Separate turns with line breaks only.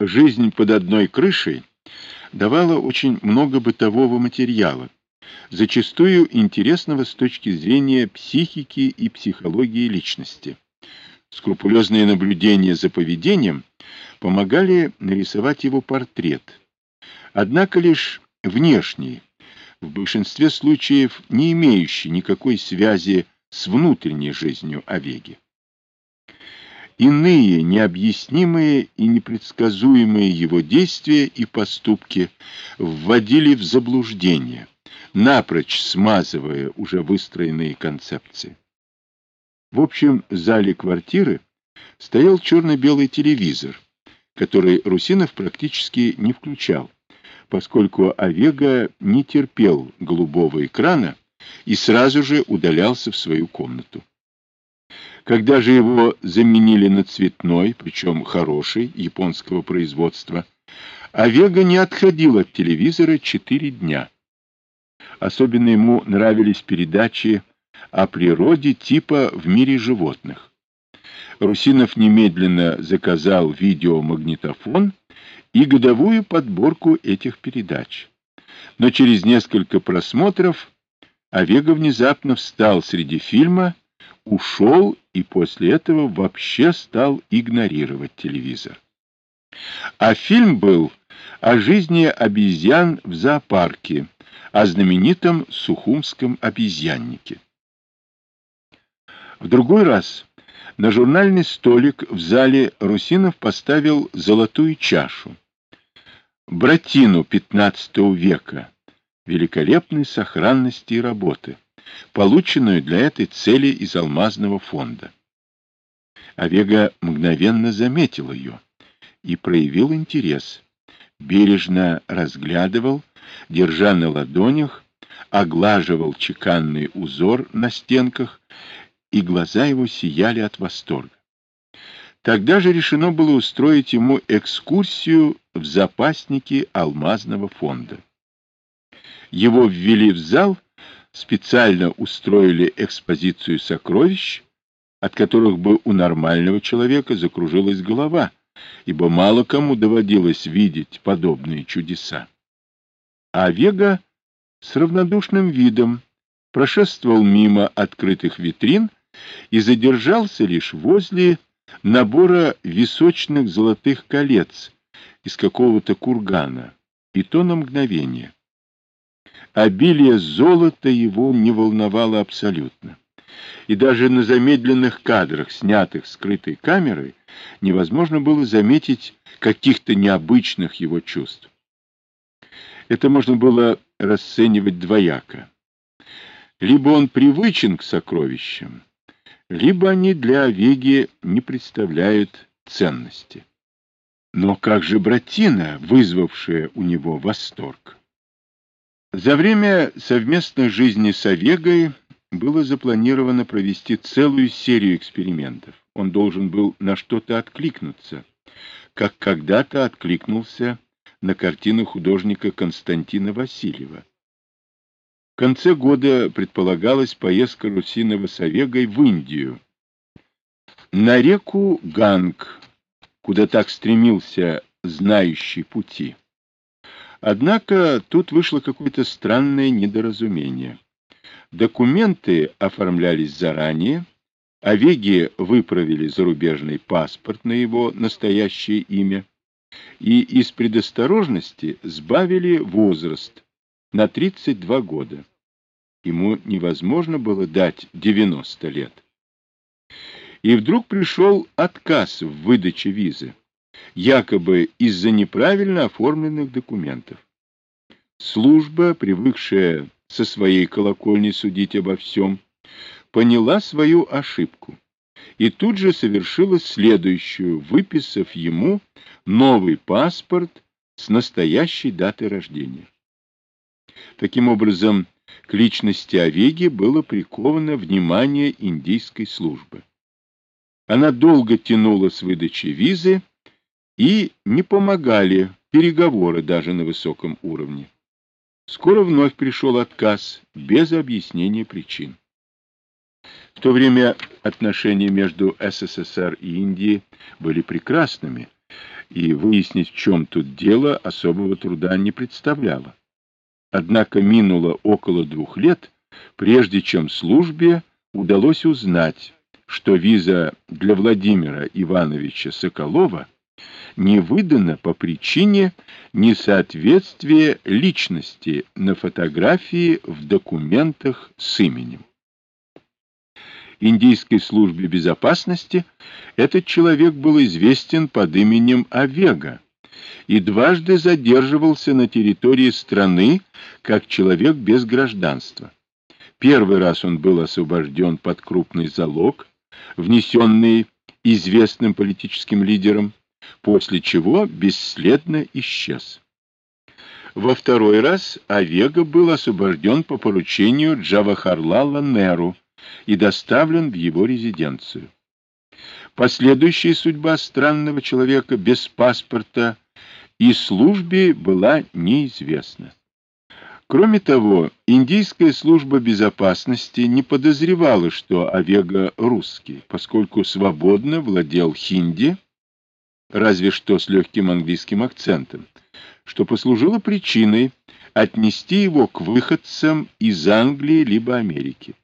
Жизнь под одной крышей давала очень много бытового материала, зачастую интересного с точки зрения психики и психологии личности. Скрупулезные наблюдения за поведением помогали нарисовать его портрет. Однако лишь внешний, в большинстве случаев не имеющий никакой связи с внутренней жизнью Овеги. Иные, необъяснимые и непредсказуемые его действия и поступки вводили в заблуждение, напрочь смазывая уже выстроенные концепции. В общем зале квартиры стоял черно-белый телевизор, который Русинов практически не включал, поскольку Овега не терпел голубого экрана и сразу же удалялся в свою комнату. Когда же его заменили на цветной, причем хороший, японского производства, Овега не отходил от телевизора четыре дня. Особенно ему нравились передачи о природе типа «В мире животных». Русинов немедленно заказал видеомагнитофон и годовую подборку этих передач. Но через несколько просмотров Овега внезапно встал среди фильма ушел и после этого вообще стал игнорировать телевизор. А фильм был о жизни обезьян в зоопарке, о знаменитом сухумском обезьяннике. В другой раз на журнальный столик в зале Русинов поставил золотую чашу. Братину XV века, великолепной сохранности и работы полученную для этой цели из алмазного фонда. Овега мгновенно заметил ее и проявил интерес. Бережно разглядывал, держа на ладонях, оглаживал чеканный узор на стенках, и глаза его сияли от восторга. Тогда же решено было устроить ему экскурсию в запасники алмазного фонда. Его ввели в зал специально устроили экспозицию сокровищ, от которых бы у нормального человека закружилась голова, ибо мало кому доводилось видеть подобные чудеса. А Вега с равнодушным видом прошествовал мимо открытых витрин и задержался лишь возле набора височных золотых колец из какого-то кургана, и то на мгновение. Обилие золота его не волновало абсолютно. И даже на замедленных кадрах, снятых скрытой камерой, невозможно было заметить каких-то необычных его чувств. Это можно было расценивать двояко. Либо он привычен к сокровищам, либо они для Овеги не представляют ценности. Но как же братина, вызвавшая у него восторг? За время совместной жизни с Овегой было запланировано провести целую серию экспериментов. Он должен был на что-то откликнуться, как когда-то откликнулся на картину художника Константина Васильева. В конце года предполагалась поездка Русинова с Овегой в Индию, на реку Ганг, куда так стремился знающий пути. Однако тут вышло какое-то странное недоразумение. Документы оформлялись заранее, а Веги выправили зарубежный паспорт на его настоящее имя и из предосторожности сбавили возраст на 32 года. Ему невозможно было дать 90 лет. И вдруг пришел отказ в выдаче визы якобы из-за неправильно оформленных документов. Служба, привыкшая со своей колокольни судить обо всем, поняла свою ошибку и тут же совершила следующую, выписав ему новый паспорт с настоящей датой рождения. Таким образом, к личности Овеги было приковано внимание индийской службы. Она долго тянула с выдачи визы, и не помогали переговоры даже на высоком уровне. Скоро вновь пришел отказ без объяснения причин. В то время отношения между СССР и Индией были прекрасными, и выяснить, в чем тут дело, особого труда не представляло. Однако минуло около двух лет, прежде чем службе удалось узнать, что виза для Владимира Ивановича Соколова не выдана по причине несоответствия личности на фотографии в документах с именем. Индийской службе безопасности этот человек был известен под именем Овега и дважды задерживался на территории страны как человек без гражданства. Первый раз он был освобожден под крупный залог, внесенный известным политическим лидером, после чего бесследно исчез. Во второй раз Овега был освобожден по поручению Джавахарлала Неру и доставлен в его резиденцию. Последующая судьба странного человека без паспорта и службе была неизвестна. Кроме того, индийская служба безопасности не подозревала, что Овега русский, поскольку свободно владел хинди, разве что с легким английским акцентом, что послужило причиной отнести его к выходцам из Англии либо Америки.